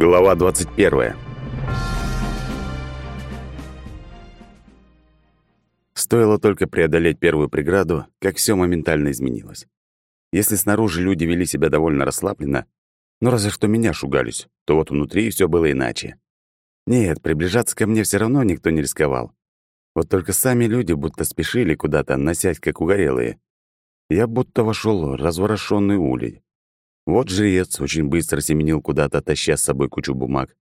Глава 21. Стоило только преодолеть первую преграду, как все моментально изменилось. Если снаружи люди вели себя довольно расслабленно, но разве что меня шугались, то вот внутри все было иначе. Нет, приближаться ко мне все равно никто не рисковал. Вот только сами люди будто спешили куда-то, носясь как угорелые. Я будто вошел разворошенный улей. Вот жрец очень быстро семенил куда-то, таща с собой кучу бумаг.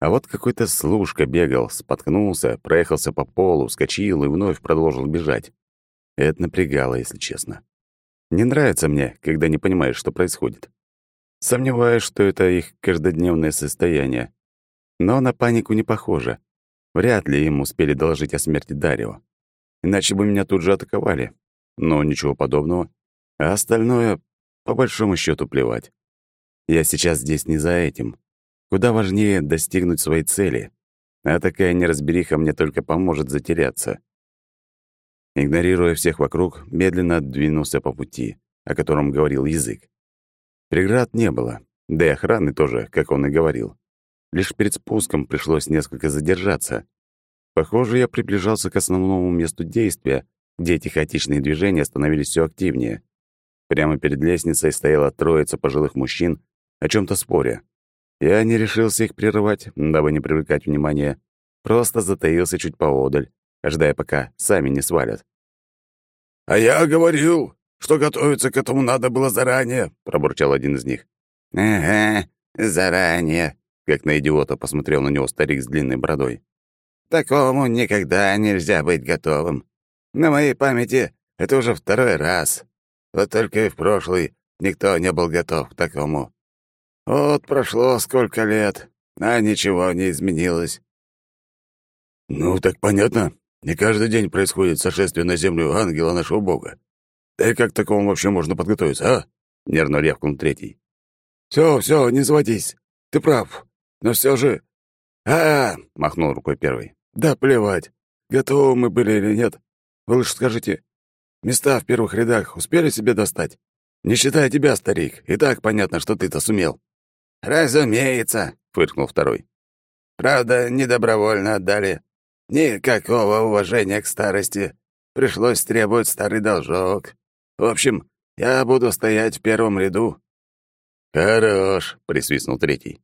А вот какой-то служка бегал, споткнулся, проехался по полу, вскочил и вновь продолжил бежать. Это напрягало, если честно. Не нравится мне, когда не понимаешь, что происходит. Сомневаюсь, что это их каждодневное состояние. Но на панику не похоже. Вряд ли им успели доложить о смерти Дарио. Иначе бы меня тут же атаковали. Но ничего подобного. А остальное по большому счету плевать. Я сейчас здесь не за этим. Куда важнее достигнуть своей цели. А такая неразбериха мне только поможет затеряться. Игнорируя всех вокруг, медленно двинулся по пути, о котором говорил язык. Преград не было, да и охраны тоже, как он и говорил. Лишь перед спуском пришлось несколько задержаться. Похоже, я приближался к основному месту действия, где эти хаотичные движения становились все активнее. Прямо перед лестницей стояла троица пожилых мужчин, о чем то споря. Я не решился их прерывать, дабы не привлекать внимания, просто затаился чуть поодаль, ожидая, пока сами не свалят. «А я говорил, что готовиться к этому надо было заранее», — пробурчал один из них. «Ага, заранее», — как на идиота посмотрел на него старик с длинной бородой. «Такому никогда нельзя быть готовым. На моей памяти это уже второй раз. Вот только и в прошлый никто не был готов к такому. Вот прошло сколько лет, а ничего не изменилось. Ну, так понятно. Не каждый день происходит сошествие на землю ангела нашего бога. Да и как к такому вообще можно подготовиться, а? Нервно рявкнул третий. Все, все, не заводись. Ты прав. Но все же... А, махнул рукой первый. Да плевать. Готовы мы были или нет. Вы лишь скажите, Места в первых рядах успели себе достать? Не считая тебя, старик, и так понятно, что ты-то сумел». «Разумеется», — фыркнул второй. «Правда, недобровольно отдали. Никакого уважения к старости. Пришлось требовать старый должок. В общем, я буду стоять в первом ряду». «Хорош», — присвистнул третий.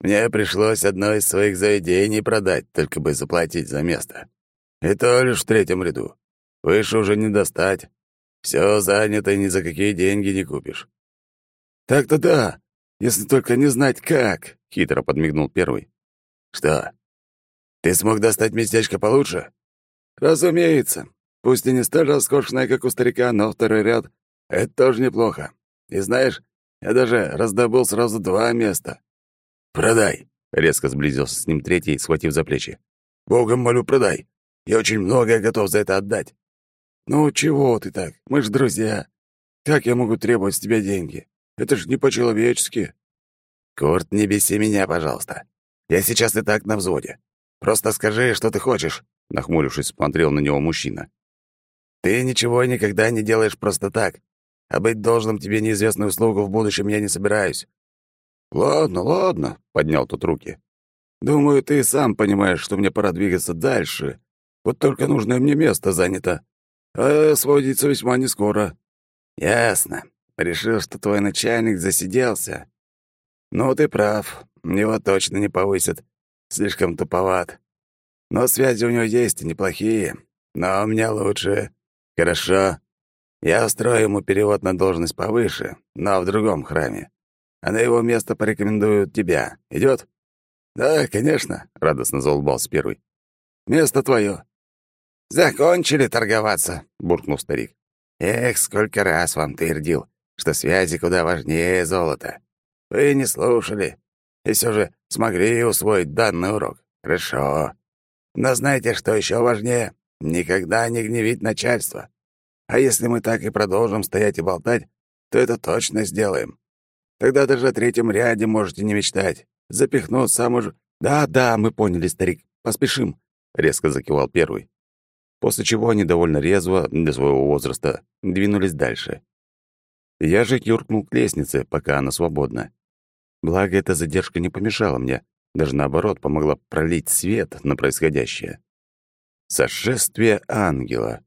«Мне пришлось одно из своих заведений продать, только бы заплатить за место. И то лишь в третьем ряду. Выше уже не достать. Все занято, и ни за какие деньги не купишь. Так-то да, если только не знать как, хитро подмигнул первый. Что? Ты смог достать местечко получше? Разумеется. Пусть и не столь роскошное, как у старика, но второй ряд — это тоже неплохо. И знаешь, я даже раздобыл сразу два места. «Продай!» — резко сблизился с ним третий, схватив за плечи. «Богом молю, продай! Я очень многое готов за это отдать. «Ну чего ты так? Мы ж друзья. Как я могу требовать с тебя деньги? Это ж не по-человечески». «Курт, не беси меня, пожалуйста. Я сейчас и так на взводе. Просто скажи, что ты хочешь», — нахмурившись, смотрел на него мужчина. «Ты ничего никогда не делаешь просто так, а быть должным тебе неизвестную услугу в будущем я не собираюсь». «Ладно, ладно», — поднял тут руки. «Думаю, ты сам понимаешь, что мне пора двигаться дальше. Вот только нужное мне место занято а сводиться весьма не скоро. Ясно. Решил, что твой начальник засиделся. Ну, ты прав. Его точно не повысят. Слишком туповат. Но связи у него есть и неплохие. Но у меня лучше. Хорошо. Я устрою ему перевод на должность повыше, но в другом храме. А на его место порекомендуют тебя. Идет? Да, конечно, радостно заулыбался первый. Место твое. «Закончили торговаться», — буркнул старик. «Эх, сколько раз вам твердил, что связи куда важнее золота. Вы не слушали, и все же смогли усвоить данный урок. Хорошо. Но знаете, что еще важнее? Никогда не гневить начальство. А если мы так и продолжим стоять и болтать, то это точно сделаем. Тогда даже о третьем ряде можете не мечтать. Запихнут сам уже... «Да-да, мы поняли, старик. Поспешим», — резко закивал первый после чего они довольно резво, для своего возраста, двинулись дальше. Я же юркнул к лестнице, пока она свободна. Благо, эта задержка не помешала мне, даже наоборот, помогла пролить свет на происходящее. Сошествие ангела.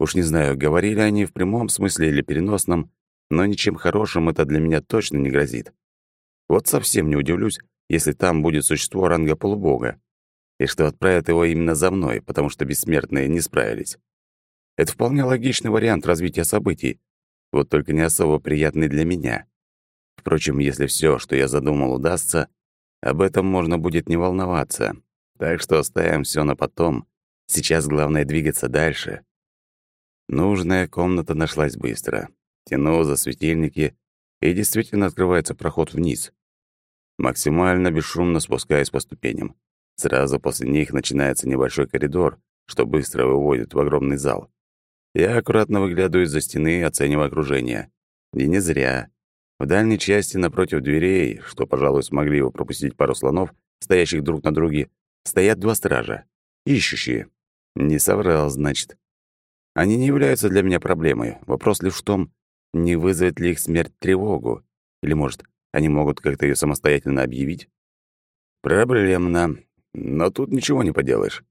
Уж не знаю, говорили они в прямом смысле или переносном, но ничем хорошим это для меня точно не грозит. Вот совсем не удивлюсь, если там будет существо ранга полубога, и что отправят его именно за мной, потому что бессмертные не справились. Это вполне логичный вариант развития событий, вот только не особо приятный для меня. Впрочем, если все, что я задумал, удастся, об этом можно будет не волноваться. Так что оставим все на потом. Сейчас главное двигаться дальше. Нужная комната нашлась быстро. Тяну за светильники, и действительно открывается проход вниз. Максимально бесшумно спускаюсь по ступеням. Сразу после них начинается небольшой коридор, что быстро выводит в огромный зал. Я аккуратно выглядываю из-за стены, оценивая окружение. И не зря. В дальней части, напротив дверей, что, пожалуй, смогли его пропустить пару слонов, стоящих друг на друге, стоят два стража. Ищущие. Не соврал, значит. Они не являются для меня проблемой. Вопрос лишь в том, не вызовет ли их смерть тревогу. Или, может, они могут как-то ее самостоятельно объявить? Проблемно. Но тут ничего не поделаешь.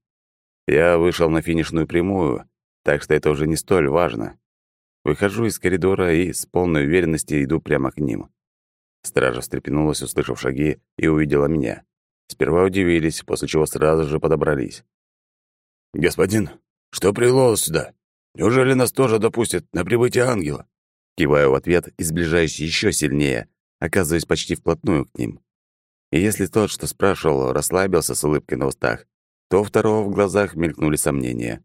Я вышел на финишную прямую, так что это уже не столь важно. Выхожу из коридора и с полной уверенностью иду прямо к ним. Стража встрепенулась, услышав шаги, и увидела меня. Сперва удивились, после чего сразу же подобрались. «Господин, что привело сюда? Неужели нас тоже допустят на прибытие ангела?» Киваю в ответ и сближаюсь еще сильнее, оказываясь почти вплотную к ним. И если тот, что спрашивал, расслабился с улыбкой на устах, то у второго в глазах мелькнули сомнения.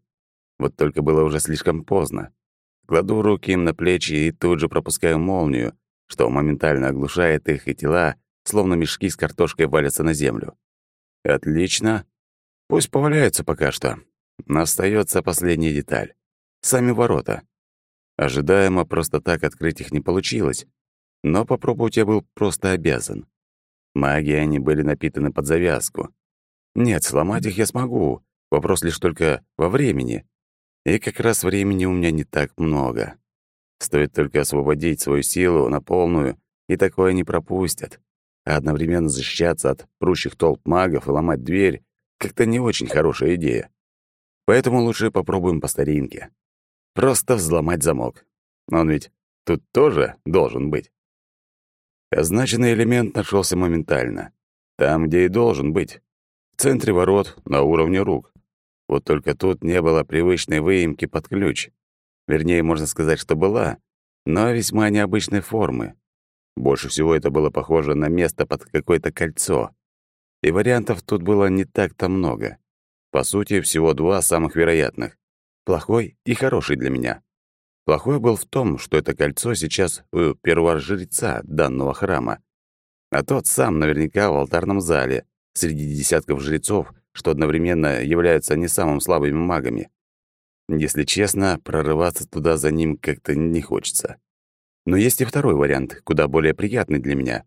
Вот только было уже слишком поздно. Кладу руки им на плечи и тут же пропускаю молнию, что моментально оглушает их, и тела, словно мешки с картошкой, валятся на землю. Отлично. Пусть поваляются пока что. Но остается последняя деталь. Сами ворота. Ожидаемо просто так открыть их не получилось, но попробовать я был просто обязан. Маги они были напитаны под завязку. Нет, сломать их я смогу, вопрос лишь только во времени. И как раз времени у меня не так много. Стоит только освободить свою силу на полную, и такое не пропустят. А одновременно защищаться от прущих толп магов и ломать дверь — как-то не очень хорошая идея. Поэтому лучше попробуем по старинке. Просто взломать замок. Он ведь тут тоже должен быть. Означенный элемент нашелся моментально. Там, где и должен быть. В центре ворот, на уровне рук. Вот только тут не было привычной выемки под ключ. Вернее, можно сказать, что была, но весьма необычной формы. Больше всего это было похоже на место под какое-то кольцо. И вариантов тут было не так-то много. По сути, всего два самых вероятных. Плохой и хороший для меня. Плохой был в том, что это кольцо сейчас у первого жреца данного храма. А тот сам наверняка в алтарном зале, среди десятков жрецов, что одновременно являются не самыми слабыми магами. Если честно, прорываться туда за ним как-то не хочется. Но есть и второй вариант, куда более приятный для меня.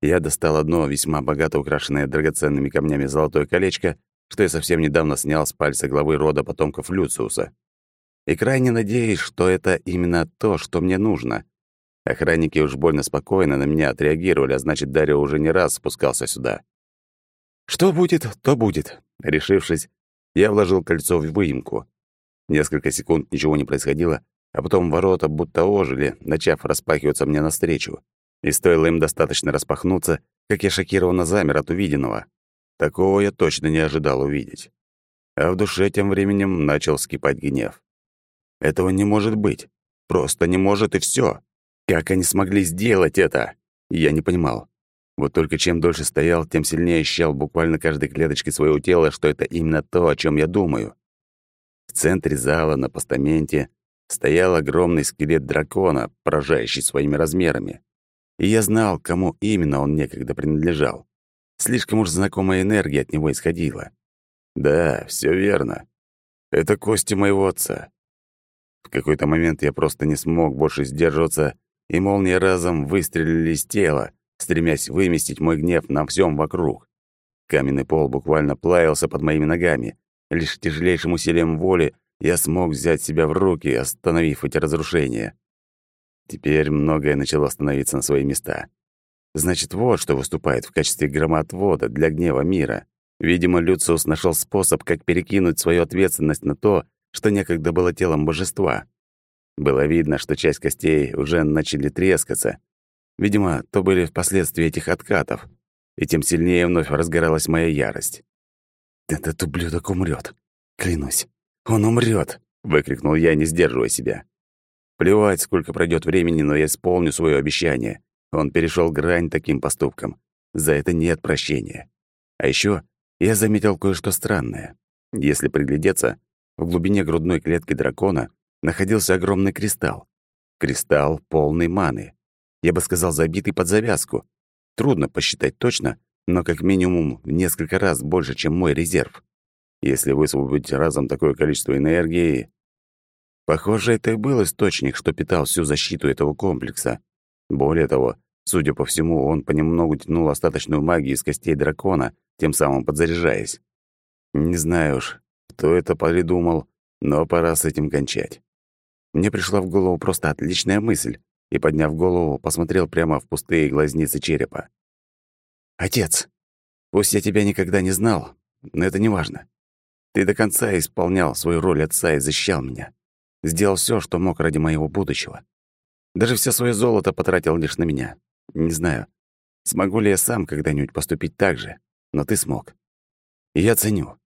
Я достал одно весьма богато украшенное драгоценными камнями золотое колечко, что я совсем недавно снял с пальца главы рода потомков Люциуса. И крайне надеюсь, что это именно то, что мне нужно. Охранники уж больно спокойно на меня отреагировали, а значит, Дарио уже не раз спускался сюда. Что будет, то будет. Решившись, я вложил кольцо в выемку. Несколько секунд ничего не происходило, а потом ворота будто ожили, начав распахиваться мне навстречу. И стоило им достаточно распахнуться, как я шокированно замер от увиденного. Такого я точно не ожидал увидеть. А в душе тем временем начал скипать гнев. Этого не может быть. Просто не может и все. Как они смогли сделать это? Я не понимал. Вот только чем дольше стоял, тем сильнее ощущал буквально каждой клеточкой своего тела, что это именно то, о чем я думаю. В центре зала, на постаменте, стоял огромный скелет дракона, поражающий своими размерами. И я знал, кому именно он некогда принадлежал. Слишком уж знакомая энергия от него исходила. Да, все верно. Это кости моего отца. В какой-то момент я просто не смог больше сдерживаться, и молнии разом выстрелили из тела, стремясь выместить мой гнев на всем вокруг. Каменный пол буквально плавился под моими ногами. Лишь тяжелейшим усилием воли я смог взять себя в руки, остановив эти разрушения. Теперь многое начало становиться на свои места. Значит, вот что выступает в качестве громоотвода для гнева мира. Видимо, Люциус нашел способ, как перекинуть свою ответственность на то, что некогда было телом божества. Было видно, что часть костей уже начали трескаться. Видимо, то были последствия этих откатов, и тем сильнее вновь разгоралась моя ярость. «Этот ублюдок умрет, Клянусь, он умрет! выкрикнул я, не сдерживая себя. Плевать, сколько пройдет времени, но я исполню свое обещание. Он перешел грань таким поступком. За это нет прощения. А еще я заметил кое-что странное. Если приглядеться, в глубине грудной клетки дракона находился огромный кристалл. Кристалл полный маны. Я бы сказал, забитый под завязку. Трудно посчитать точно, но как минимум в несколько раз больше, чем мой резерв. Если высвободить разом такое количество энергии... Похоже, это и был источник, что питал всю защиту этого комплекса. Более того, судя по всему, он понемногу тянул остаточную магию из костей дракона, тем самым подзаряжаясь. Не знаю уж, кто это придумал, но пора с этим кончать. Мне пришла в голову просто отличная мысль, и, подняв голову, посмотрел прямо в пустые глазницы черепа. «Отец, пусть я тебя никогда не знал, но это не важно. Ты до конца исполнял свою роль отца и защищал меня. Сделал все, что мог ради моего будущего. Даже все свое золото потратил лишь на меня. Не знаю, смогу ли я сам когда-нибудь поступить так же, но ты смог. И я ценю.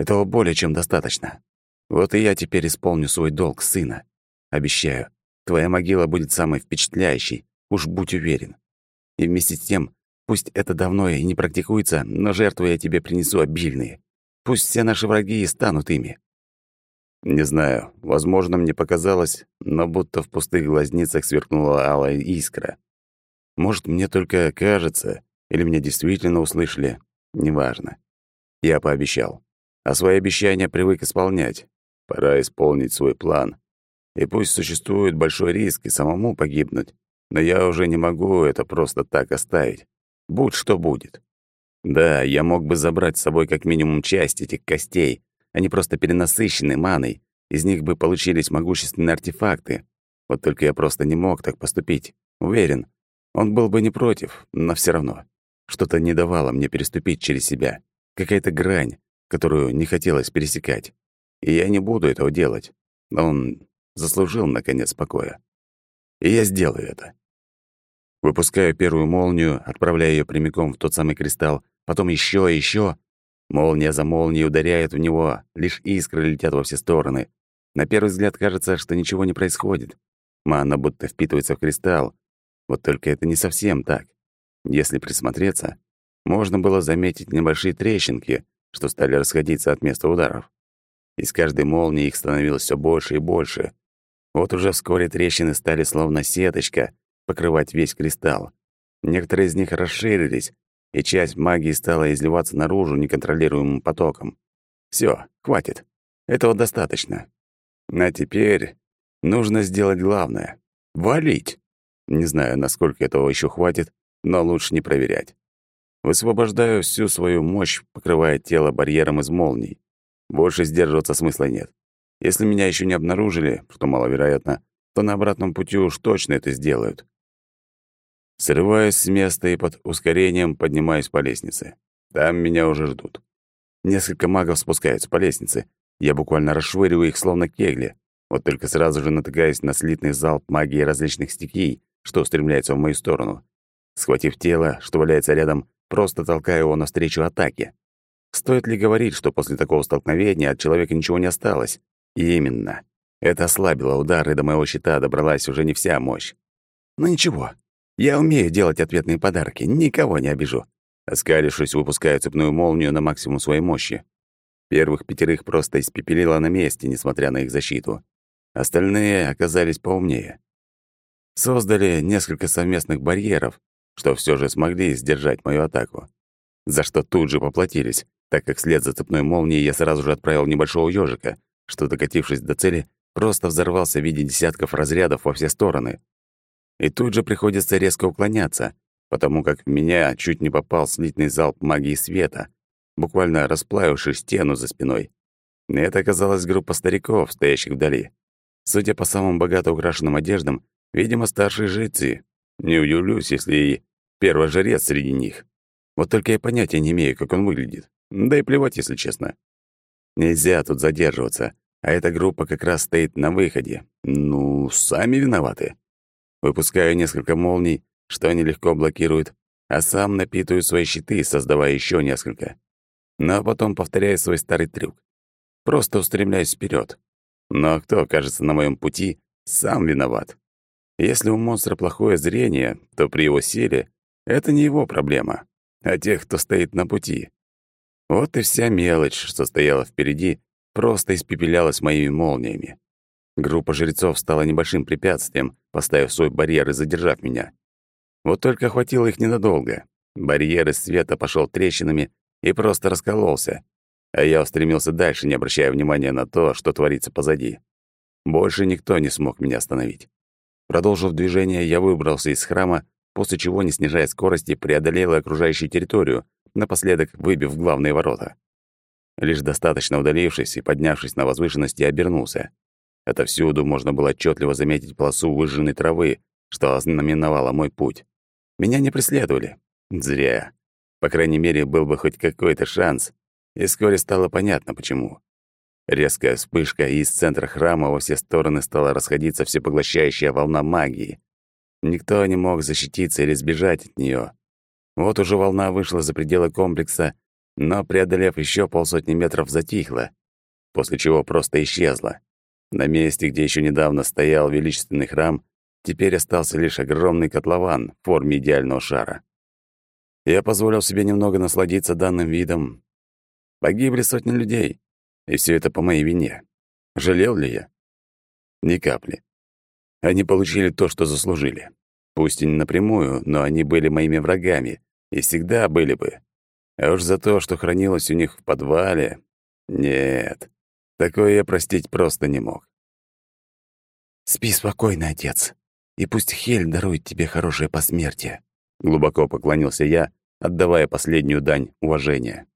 Этого более чем достаточно. Вот и я теперь исполню свой долг сына. Обещаю, твоя могила будет самой впечатляющей, уж будь уверен. И вместе с тем, пусть это давно и не практикуется, но жертвы я тебе принесу обильные. Пусть все наши враги и станут ими. Не знаю, возможно, мне показалось, но будто в пустых глазницах сверкнула алая искра. Может, мне только кажется, или меня действительно услышали, неважно. Я пообещал. А свои обещания привык исполнять. Пора исполнить свой план. И пусть существует большой риск и самому погибнуть, но я уже не могу это просто так оставить. Будь что будет. Да, я мог бы забрать с собой как минимум часть этих костей, они просто перенасыщены маной, из них бы получились могущественные артефакты. Вот только я просто не мог так поступить. Уверен, он был бы не против, но все равно. Что-то не давало мне переступить через себя. Какая-то грань, которую не хотелось пересекать. И я не буду этого делать. Он заслужил, наконец, покоя. И я сделаю это. Выпускаю первую молнию, отправляя ее прямиком в тот самый кристалл, потом еще и еще. Молния за молнией ударяет в него, лишь искры летят во все стороны. На первый взгляд кажется, что ничего не происходит. Мана будто впитывается в кристалл. Вот только это не совсем так. Если присмотреться, можно было заметить небольшие трещинки, что стали расходиться от места ударов. И с каждой молнией их становилось все больше и больше. Вот уже вскоре трещины стали словно сеточка покрывать весь кристалл. Некоторые из них расширились, и часть магии стала изливаться наружу неконтролируемым потоком. Все, хватит. Этого достаточно. А теперь нужно сделать главное — валить. Не знаю, насколько этого еще хватит, но лучше не проверять. Высвобождаю всю свою мощь, покрывая тело барьером из молний. Больше сдерживаться смысла нет. Если меня еще не обнаружили, что маловероятно, то на обратном пути уж точно это сделают. Срываюсь с места и под ускорением поднимаюсь по лестнице. Там меня уже ждут. Несколько магов спускаются по лестнице. Я буквально расшвыриваю их, словно кегли. Вот только сразу же натыкаюсь на слитный залп магии различных стихий, что устремляется в мою сторону. Схватив тело, что валяется рядом, просто толкаю его навстречу атаке. Стоит ли говорить, что после такого столкновения от человека ничего не осталось? И именно. Это ослабило удар, и до моего щита добралась уже не вся мощь. Но ничего, я умею делать ответные подарки, никого не обижу. Оскалившись, выпускаю цепную молнию на максимум своей мощи. Первых пятерых просто испепелило на месте, несмотря на их защиту. Остальные оказались поумнее. Создали несколько совместных барьеров, что все же смогли сдержать мою атаку. За что тут же поплатились, так как вслед за цепной молнией я сразу же отправил небольшого ежика, что, докатившись до цели, просто взорвался в виде десятков разрядов во все стороны. И тут же приходится резко уклоняться, потому как в меня чуть не попал слитный залп магии света, буквально расплавивший стену за спиной. Это оказалась группа стариков, стоящих вдали. Судя по самым богато украшенным одеждам, видимо, старшие жрецы. Не удивлюсь, если и Первый жрец среди них. Вот только я понятия не имею, как он выглядит. Да и плевать, если честно. Нельзя тут задерживаться, а эта группа как раз стоит на выходе. Ну, сами виноваты. Выпускаю несколько молний, что они легко блокируют, а сам напитываю свои щиты, создавая еще несколько. Но потом повторяю свой старый трюк. Просто устремляюсь вперед. Но кто окажется на моем пути, сам виноват. Если у монстра плохое зрение, то при его силе это не его проблема, а тех, кто стоит на пути. Вот и вся мелочь, что стояла впереди, просто испепелялась моими молниями. Группа жрецов стала небольшим препятствием, поставив свой барьер и задержав меня. Вот только хватило их ненадолго. Барьер из света пошел трещинами и просто раскололся, а я устремился дальше, не обращая внимания на то, что творится позади. Больше никто не смог меня остановить. Продолжив движение, я выбрался из храма, после чего, не снижая скорости, преодолел окружающую территорию, напоследок выбив главные ворота. Лишь достаточно удалившись и поднявшись на возвышенности, обернулся. Отовсюду можно было отчетливо заметить полосу выжженной травы, что ознаменовало мой путь. Меня не преследовали. Зря. По крайней мере, был бы хоть какой-то шанс. И вскоре стало понятно, почему. Резкая вспышка, и из центра храма во все стороны стала расходиться всепоглощающая волна магии. Никто не мог защититься или сбежать от нее. Вот уже волна вышла за пределы комплекса, но, преодолев еще полсотни метров, затихла, после чего просто исчезла. На месте, где еще недавно стоял величественный храм, теперь остался лишь огромный котлован в форме идеального шара. Я позволил себе немного насладиться данным видом. Погибли сотни людей, и все это по моей вине. Жалел ли я? Ни капли. Они получили то, что заслужили. Пусть и не напрямую, но они были моими врагами, и всегда были бы. А уж за то, что хранилось у них в подвале... Нет, такое я простить просто не мог. «Спи спокойно, отец, и пусть Хель дарует тебе хорошее посмертие», — глубоко поклонился я, отдавая последнюю дань уважения.